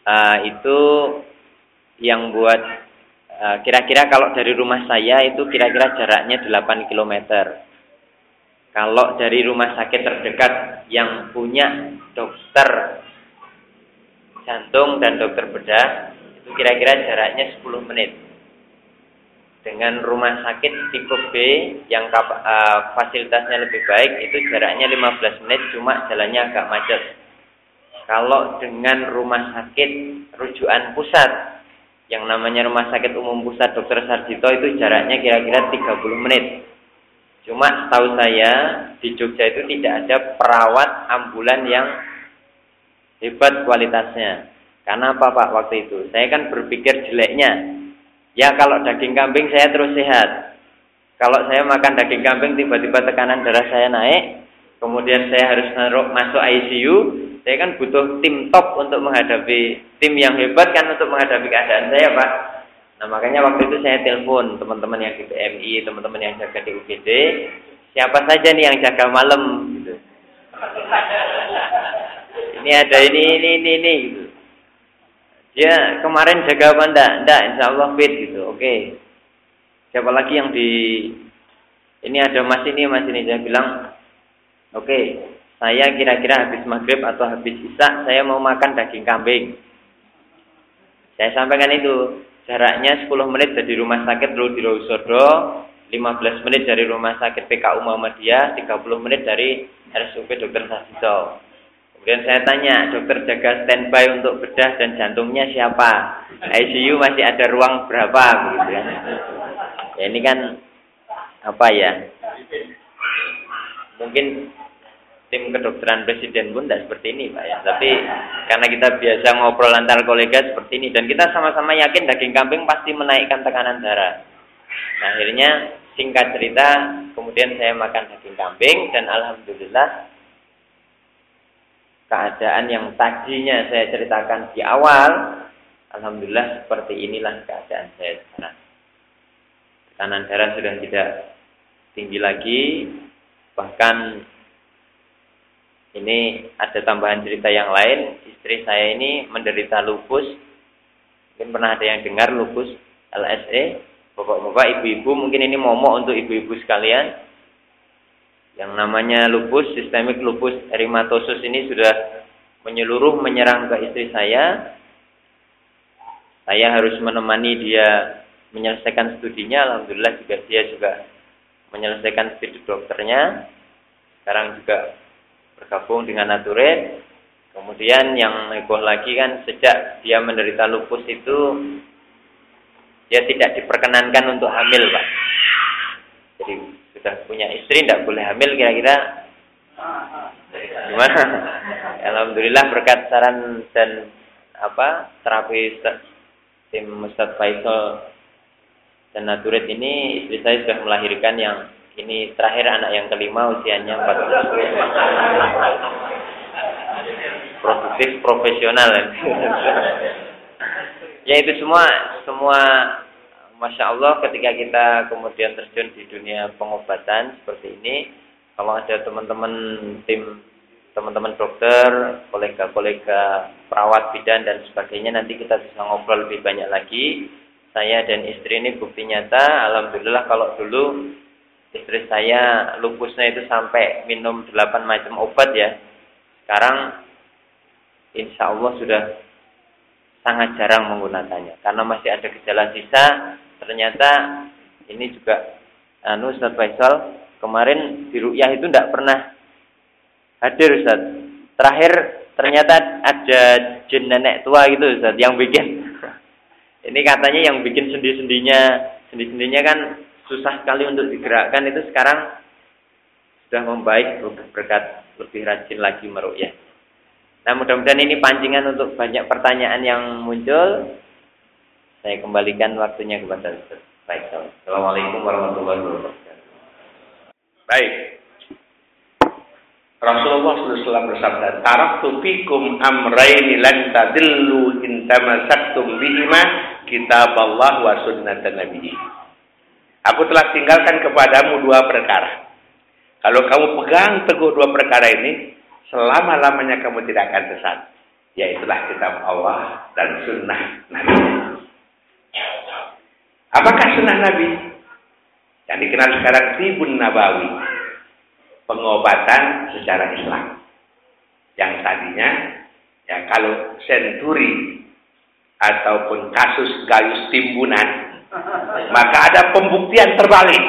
Uh, itu yang buat kira-kira uh, kalau dari rumah saya itu kira-kira jaraknya 8 km. Kalau dari rumah sakit terdekat yang punya dokter jantung dan dokter bedah itu kira-kira jaraknya 10 menit. Dengan rumah sakit tipe B yang uh, fasilitasnya lebih baik itu jaraknya 15 menit cuma jalannya agak macet. Kalau dengan rumah sakit rujukan pusat yang namanya Rumah Sakit Umum Pusat Dr. Sarjito itu jaraknya kira-kira 30 menit. Cuma setahu saya di Jogja itu tidak ada perawat ambulan yang hebat kualitasnya. Karena apa Pak waktu itu? Saya kan berpikir jeleknya. Ya kalau daging kambing saya terus sehat. Kalau saya makan daging kambing tiba-tiba tekanan darah saya naik, kemudian saya harus masuk ICU, saya kan butuh tim top untuk menghadapi tim yang hebat kan untuk menghadapi keadaan saya Pak. Nah makanya waktu itu saya telepon teman-teman yang di PMI, teman-teman yang jaga di UGD, siapa saja nih yang jaga malam gitu. Ini ada ini ini ini ini gitu. Dia kemarin jaga apa enggak? Enggak, insya Allah fit gitu. Oke. Siapa lagi yang di ini ada mas ini, mas ini dia bilang, oke, okay, saya kira-kira habis maghrib atau habis isak saya mau makan daging kambing. Saya sampaikan itu jaraknya 10 menit dari rumah sakit Rudi Rosodo, 15 menit dari rumah sakit PKU Muhammadiyah, 30 menit dari RSUP Dr. Sasito. Kemudian saya tanya, dokter jaga standby untuk bedah dan jantungnya siapa? ICU masih ada ruang berapa? Begitu ya. ya ini kan apa ya? Mungkin tim kedokteran presiden pun tidak seperti ini Pak ya. Tapi karena kita biasa ngobrol antar kolega seperti ini dan kita sama-sama yakin daging kambing pasti menaikkan tekanan darah. Nah, akhirnya singkat cerita kemudian saya makan daging kambing dan alhamdulillah keadaan yang tadinya saya ceritakan di awal, alhamdulillah seperti inilah keadaan saya sekarang. Tekanan darah sudah tidak tinggi lagi, bahkan ini ada tambahan cerita yang lain, istri saya ini menderita lupus. Mungkin pernah ada yang dengar lupus LSE. Bapak-bapak, ibu-ibu, mungkin ini momok untuk ibu-ibu sekalian yang namanya lupus, sistemik lupus erythematosus ini sudah menyeluruh menyerang ke istri saya. Saya harus menemani dia menyelesaikan studinya. Alhamdulillah juga dia juga menyelesaikan studi dokternya. Sekarang juga bergabung dengan Naturet. Kemudian yang heboh lagi kan sejak dia menderita lupus itu dia tidak diperkenankan untuk hamil, Pak. Jadi sudah punya istri tidak boleh hamil kira-kira gimana? Alhamdulillah berkat saran dan apa terapi tim Ustadz Faisal dan Naturit ini istri saya sudah melahirkan yang ini terakhir anak yang kelima usianya 4 tahun. Produktif profesional. ya itu semua semua Masya Allah ketika kita kemudian terjun di dunia pengobatan seperti ini, kalau ada teman-teman tim, teman-teman dokter, kolega-kolega perawat bidan dan sebagainya, nanti kita bisa ngobrol lebih banyak lagi. Saya dan istri ini bukti nyata, Alhamdulillah kalau dulu istri saya lupusnya itu sampai minum 8 macam obat ya. Sekarang insya Allah sudah sangat jarang menggunakannya karena masih ada gejala sisa ternyata ini juga anu Ustaz Faisal kemarin di Ru'yah itu tidak pernah hadir Ustaz. Terakhir ternyata ada jin nenek tua gitu Ustaz yang bikin ini katanya yang bikin sendi-sendinya sendi-sendinya kan susah sekali untuk digerakkan itu sekarang sudah membaik berkat lebih rajin lagi meru'yah. Nah mudah-mudahan ini pancingan untuk banyak pertanyaan yang muncul. Saya kembalikan waktunya kepada Ustaz Faisal. Assalamualaikum warahmatullahi wabarakatuh. Baik. Rasulullah SAW bersabda, "Taraktu fikum amraini lan tadillu in tamassaktum bihima kitab Allah wa sunnat Nabi." Aku telah tinggalkan kepadamu dua perkara. Kalau kamu pegang teguh dua perkara ini, selama-lamanya kamu tidak akan sesat. Yaitulah kitab Allah dan sunnah Nabi. Apakah sunnah Nabi? Yang dikenal sekarang Tibun Nabawi. Pengobatan secara Islam. Yang tadinya, ya kalau senturi ataupun kasus gayus timbunan, maka ada pembuktian terbalik.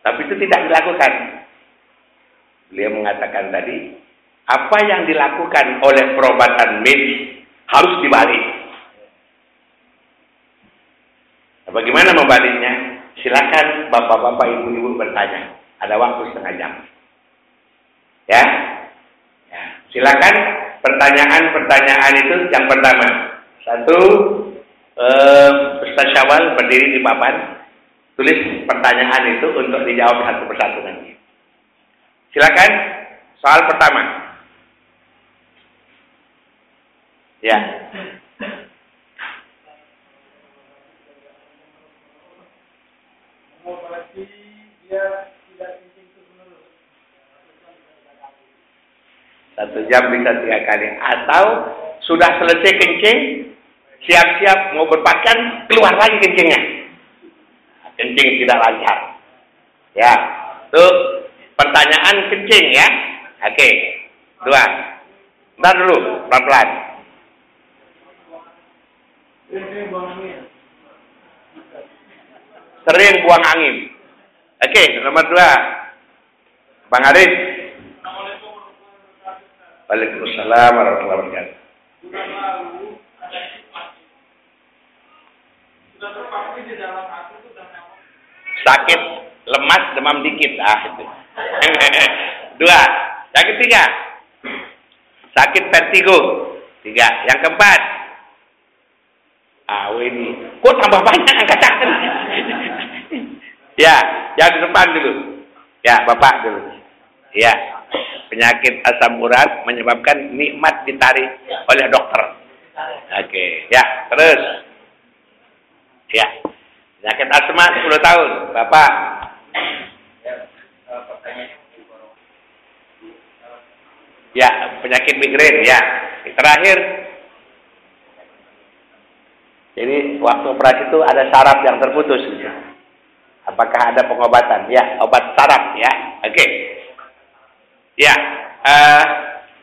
Tapi itu tidak dilakukan. Beliau mengatakan tadi, apa yang dilakukan oleh perobatan medis harus dibalik. Nah, bagaimana membaliknya? Silakan bapak-bapak, ibu-ibu bertanya. Ada waktu setengah jam. Ya, ya. silakan pertanyaan-pertanyaan itu yang pertama. Satu, eh, Ustaz Syawal berdiri di papan, tulis pertanyaan itu untuk dijawab satu persatu nanti. Silakan, soal pertama. Ya. Satu jam bisa tiga kali. Atau sudah selesai kencing, siap-siap mau berpakaian, keluar lagi kencingnya. Kencing tidak lancar. Ya, itu pertanyaan kencing ya. Oke, dua. Ntar dulu, pelan-pelan. Sering buang angin. Oke, nomor dua. Bang Arif. Waalaikumsalam warahmatullahi wabarakatuh. Sakit, lemas, demam dikit. Ah, itu. Dua. Yang ketiga. Sakit vertigo. Tiga. Yang keempat. Ah, ini. Kok tambah banyak angkat tangan? ya, yang di depan dulu. Ya, Bapak dulu. Ya penyakit asam urat menyebabkan nikmat ditarik oleh dokter. Oke, ya, terus. Ya. Penyakit asma 10 tahun, Bapak. Ya, penyakit migrain ya. Terakhir. Jadi waktu operasi itu ada saraf yang terputus. Apakah ada pengobatan? Ya, obat saraf ya. Oke. Ya, uh,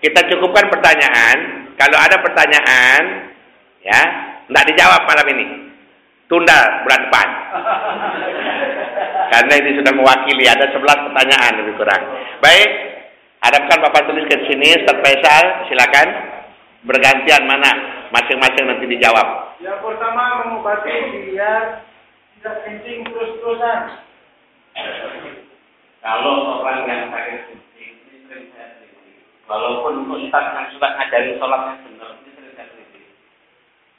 kita cukupkan pertanyaan. Kalau ada pertanyaan, ya, tidak dijawab malam ini. Tunda bulan depan. Karena ini sudah mewakili ada 11 pertanyaan lebih kurang. Baik, harapkan Bapak tulis ke sini, Ustaz Faisal, silakan. Bergantian mana masing-masing nanti dijawab. Yang pertama mengobati biar tidak kencing terus-terusan. Kalau orang yang sakit Walaupun ustaz yang suka ngajarin sholat yang benar, ini sering saya kritik.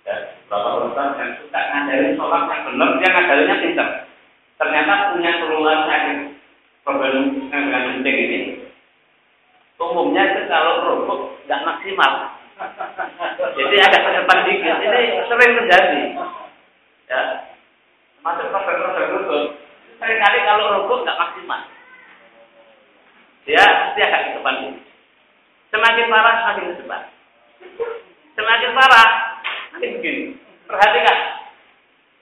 Ya, bahwa ustaz yang suka ngajarin sholat yang benar, dia ngajarinnya pintar. Ternyata punya keluhan sakit problem yang penting ini. Umumnya itu kalau rukuk nggak maksimal. Jadi ada kecepatan dikit. Ini sering terjadi. Ya, masuk problem-problem rukuk. Seringkali kalau rukuk nggak maksimal. Dia pasti agak kecepatan dikit. Semakin parah, semakin tersebar. Semakin parah, semakin begini. Perhatikan.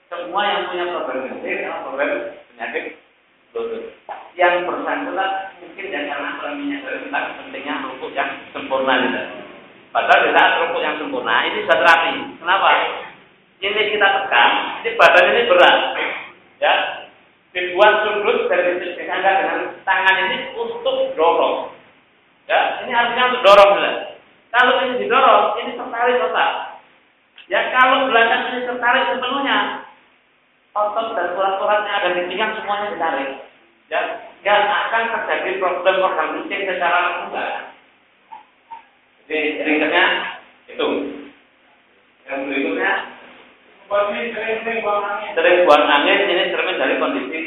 Semua yang punya problem ini, problem penyakit lutut. Yang bersangkutan mungkin dan karena kelaminnya tentang pentingnya rukuk yang sempurna gitu. Padahal di saat rukuk yang sempurna ini sudah terapi. Kenapa? Ini kita tekan, ini badan ini berat. Ya, dibuat sudut dari sisi dengan tangan ini untuk dorong. Ya, ini artinya untuk dorong jelas. Kalau ini didorong, ini tertarik total. Belakang ini tertarik sepenuhnya, otot dan urat-urat yang ada di pinggang semuanya. Ya, nggak akan terjadi problem organ kencing secara langsung. Jadi ringkasnya itu. Yang berikutnya sering buang angin ini cermin dari kondisi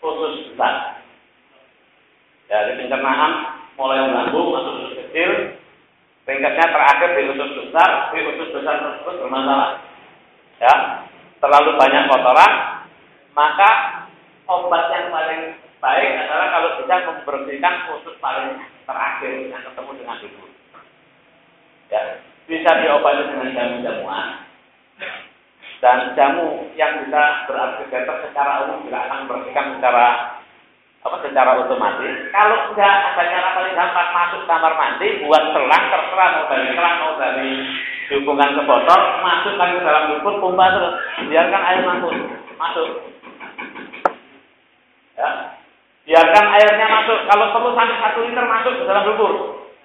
khusus besar. Dari pencernaan mulai melambung masuk usus kecil, ringkasnya terakhir di usus besar, di usus besar tersebut bermasalah. Ya, terlalu banyak kotoran, maka obat yang paling baik adalah kalau bisa membersihkan usus paling terakhir yang ketemu dengan tubuh. Ya, bisa diobati dengan jamu-jamuan dan jamu yang bisa beraktivitas secara umum tidak akan membersihkan secara apa secara otomatis. Kalau enggak ada cara paling gampang masuk kamar mandi, buat selang terserah mau dari selang mau dari hubungan ke botol, masukkan ke dalam lumpur, pompa terus, biarkan air masuk, masuk. Ya, biarkan airnya masuk. Kalau perlu sampai satu liter masuk ke dalam lumpur,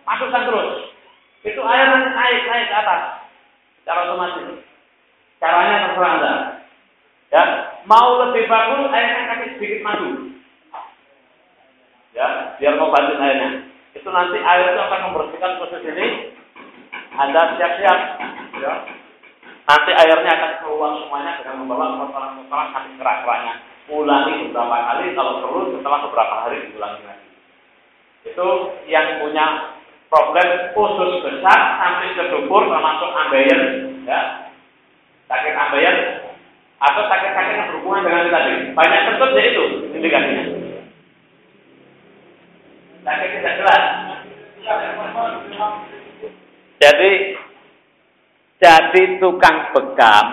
masukkan terus. Itu air nanti naik naik ke atas, secara otomatis. Caranya terserah anda. Ya, mau lebih bagus airnya kasih sedikit madu ya biar ngobatin airnya itu nanti air itu akan membersihkan proses ini. Anda siap-siap. Ya. Nanti airnya akan keluar semuanya dengan membawa kotoran-kotoran sampai kerak-keraknya. Ulangi beberapa kali kalau perlu setelah beberapa hari diulangi lagi. Itu yang punya problem khusus besar sampai ke dubur termasuk ambeien ya. Sakit ambeien atau sakit-sakit yang berhubungan dengan tadi. Banyak tentu itu indikasinya. Jadi jadi tukang bekam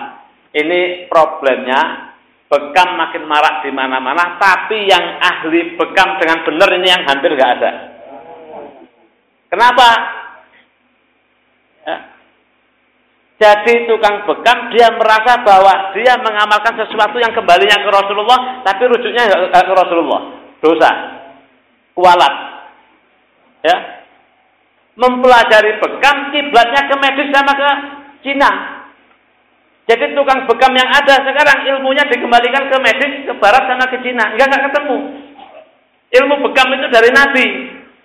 ini problemnya bekam makin marak di mana-mana, tapi yang ahli bekam dengan benar ini yang hampir nggak ada. Kenapa? Ya. Jadi tukang bekam dia merasa bahwa dia mengamalkan sesuatu yang kembalinya ke Rasulullah, tapi rujuknya ke Rasulullah, dosa, kualat ya mempelajari bekam kiblatnya ke medis sama ke Cina. Jadi tukang bekam yang ada sekarang ilmunya dikembalikan ke medis ke barat sama ke Cina, enggak enggak ketemu. Ilmu bekam itu dari Nabi.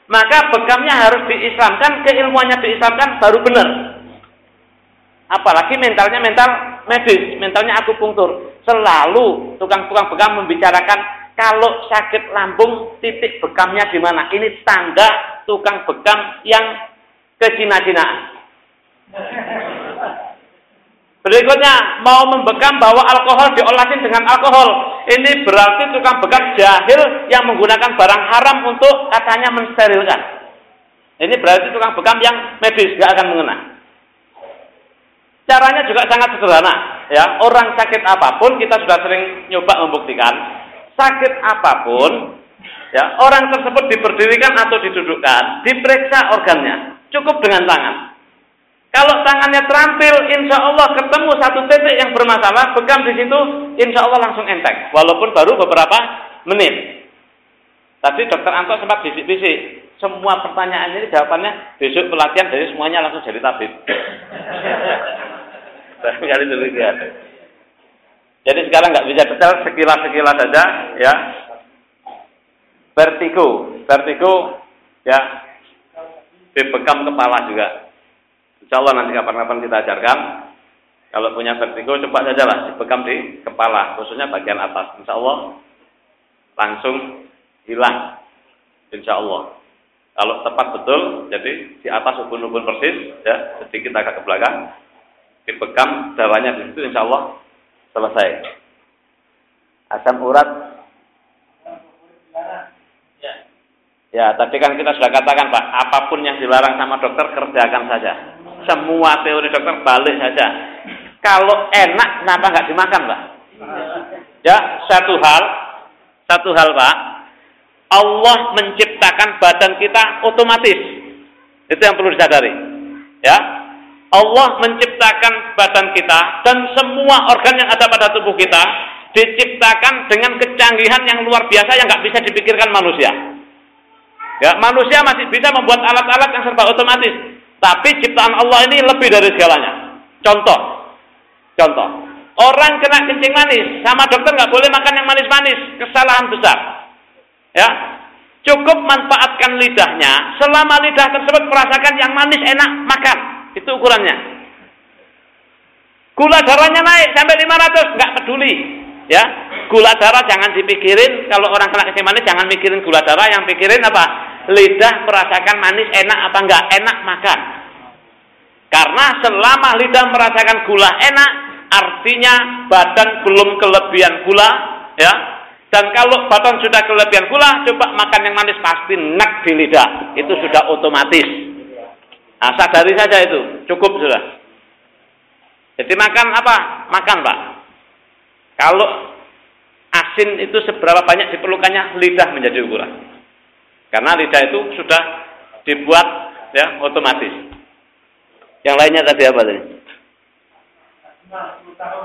Maka bekamnya harus diislamkan, keilmuannya diislamkan baru benar. Apalagi mentalnya mental medis, mentalnya akupunktur. Selalu tukang-tukang bekam membicarakan kalau sakit lambung, titik bekamnya di mana? Ini tanda tukang bekam yang ke Cina-Cinaan. Berikutnya, mau membekam bawa alkohol diolasin dengan alkohol. Ini berarti tukang bekam jahil yang menggunakan barang haram untuk katanya mensterilkan. Ini berarti tukang bekam yang medis, gak akan mengena. Caranya juga sangat sederhana. ya Orang sakit apa pun, kita sudah sering nyoba membuktikan sakit apa pun, ya orang tersebut diberdirikan atau didudukkan, diperiksa organnya, cukup dengan tangan. Kalau tangannya terampil, insya Allah ketemu satu titik yang bermasalah, bekam di situ, insya Allah langsung enteng, walaupun baru beberapa menit. Tadi dokter Anto sempat bisik-bisik, semua pertanyaan ini jawabannya besok pelatihan dari semuanya langsung jadi tabib. Jadi sekarang nggak bisa detail sekilas-sekilas saja ya. Vertigo, vertigo ya dibekam kepala juga. Insya Allah nanti kapan-kapan kita ajarkan. Kalau punya vertigo coba saja lah dibekam di kepala, khususnya bagian atas. Insya Allah langsung hilang. Insya Allah. Kalau tepat betul, jadi di atas ubun-ubun persis, ya sedikit agak ke belakang, dibekam darahnya di situ, insya Allah Selesai. Asam urat. Ya, tadi kan kita sudah katakan Pak, apa pun yang dilarang sama dokter kerjakan saja. Semua teori dokter balik saja. Kalau enak, kenapa nggak dimakan Pak? Ya, satu hal, satu hal Pak, Allah menciptakan badan kita otomatis. Itu yang perlu disadari. Ya, Allah menciptakan badan kita dan semua organ yang ada pada tubuh kita diciptakan dengan kecanggihan yang luar biasa yang nggak bisa dipikirkan manusia. Ya, manusia masih bisa membuat alat-alat yang serba otomatis, tapi ciptaan Allah ini lebih dari segalanya. Contoh, contoh, orang kena kencing manis, sama dokter nggak boleh makan yang manis-manis, kesalahan besar. Ya, cukup manfaatkan lidahnya, selama lidah tersebut merasakan yang manis enak, makan. Itu ukurannya. Gula darahnya naik sampai 500, nggak peduli. Ya, gula darah jangan dipikirin. Kalau orang kena kencing manis jangan mikirin gula darah, yang pikirin apa? Lidah merasakan manis enak apa enggak? Enak makan. Karena selama lidah merasakan gula enak, artinya badan belum kelebihan gula, ya. Dan kalau badan sudah kelebihan gula, coba makan yang manis pasti enak di lidah. Itu sudah otomatis. Nah, sadari saja itu, cukup sudah. jadi makan apa? Makan, Pak. Kalau asin itu seberapa banyak diperlukannya lidah menjadi ukuran. Karena lidah itu sudah dibuat ya otomatis. Yang lainnya tadi apa tadi?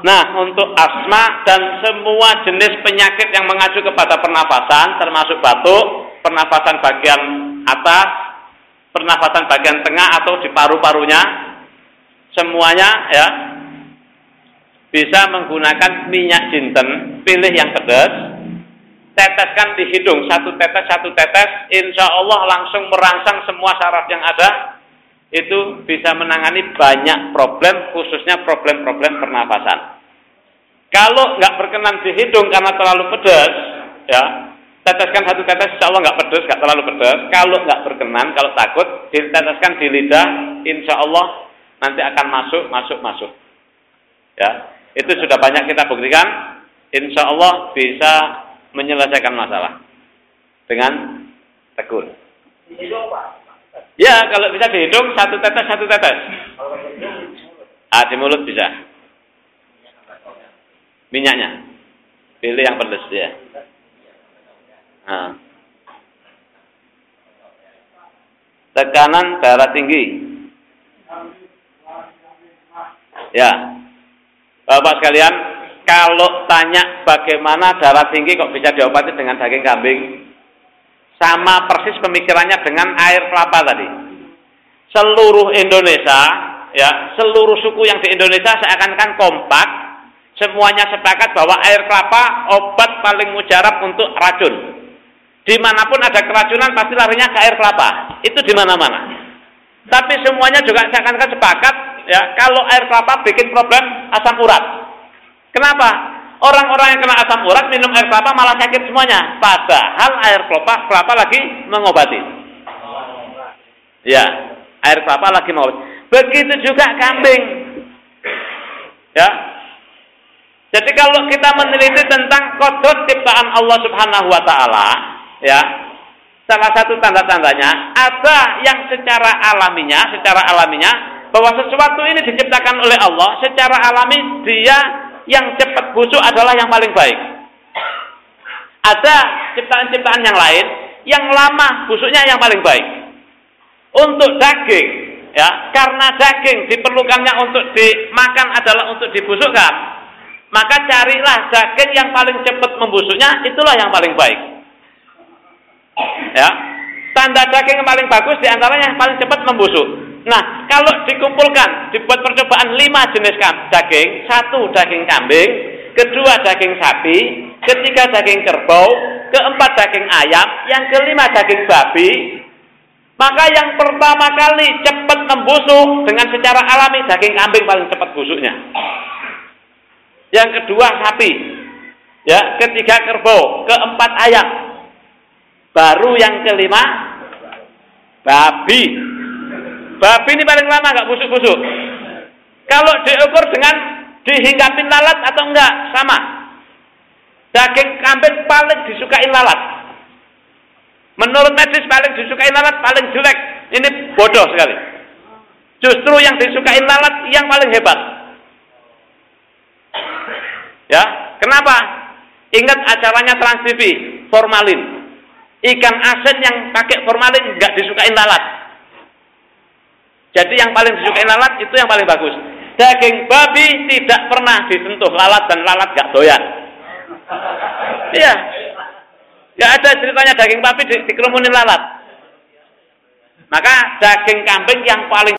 Nah, untuk asma dan semua jenis penyakit yang mengacu kepada pernafasan, termasuk batuk, pernafasan bagian atas, pernafasan bagian tengah atau di paru-parunya, semuanya ya bisa menggunakan minyak jinten, pilih yang pedas, teteskan di hidung satu tetes satu tetes, insya Allah langsung merangsang semua syarat yang ada itu bisa menangani banyak problem, khususnya problem-problem pernafasan. Kalau nggak berkenan di hidung karena terlalu pedas, ya teteskan satu tetes, insya Allah nggak pedas, nggak terlalu pedas. Kalau nggak berkenan, kalau takut, diteteskan di lidah, insya Allah nanti akan masuk, masuk, masuk. Ya, itu sudah banyak kita buktikan. Insya Allah bisa menyelesaikan masalah dengan tekun. Ya, kalau bisa dihitung satu tetes satu tetes. Ah, di mulut bisa. Minyaknya. Pilih yang pedas ya. Nah. Tekanan darah tinggi. Ya. Bapak sekalian, kalau tanya bagaimana darah tinggi kok bisa diobati dengan daging kambing, sama persis pemikirannya dengan air kelapa tadi. Seluruh Indonesia, ya, seluruh suku yang di Indonesia seakan-akan kompak, semuanya sepakat bahwa air kelapa obat paling mujarab untuk racun. Di mana pun ada keracunan pasti larinya ke air kelapa. Itu di mana-mana. Tapi semuanya juga seakan-akan sepakat, ya, kalau air kelapa bikin problem asam urat. Kenapa? Orang-orang yang kena asam urat minum air kelapa malah sakit semuanya. Padahal air kelapa kelapa lagi mengobati. Ya, air kelapa lagi mengobati. Begitu juga kambing. Ya. Jadi kalau kita meneliti tentang kodrat ciptaan Allah Subhanahu wa taala, ya. Salah satu tanda-tandanya ada yang secara alaminya, secara alaminya bahwa sesuatu ini diciptakan oleh Allah secara alami dia yang cepat busuk adalah yang paling baik. Ada ciptaan-ciptaan yang lain yang lama busuknya yang paling baik. Untuk daging, ya, karena daging diperlukannya untuk dimakan adalah untuk dibusukkan, maka carilah daging yang paling cepat membusuknya, itulah yang paling baik. Ya, tanda daging yang paling bagus di antaranya yang paling cepat membusuk. Nah, kalau dikumpulkan, dibuat percobaan lima jenis daging, satu daging kambing, kedua daging sapi, ketiga daging kerbau, keempat daging ayam, yang kelima daging babi, maka yang pertama kali cepat membusuk dengan secara alami daging kambing paling cepat busuknya. Yang kedua sapi, ya, ketiga kerbau, keempat ayam, baru yang kelima babi. Babi ini paling lama nggak busuk-busuk. Kalau diukur dengan dihingkapin lalat atau enggak sama. Daging kambing paling disukai lalat. Menurut medis paling disukai lalat paling jelek. Ini bodoh sekali. Justru yang disukai lalat yang paling hebat. Ya, kenapa? Ingat acaranya Trans TV, formalin. Ikan asin yang pakai formalin nggak disukai lalat. Jadi yang paling disukai lalat itu yang paling bagus. Daging babi tidak pernah disentuh lalat dan lalat gak doyan. Iya. Gak ada ceritanya daging babi di, dikerumunin lalat. Maka daging kambing yang paling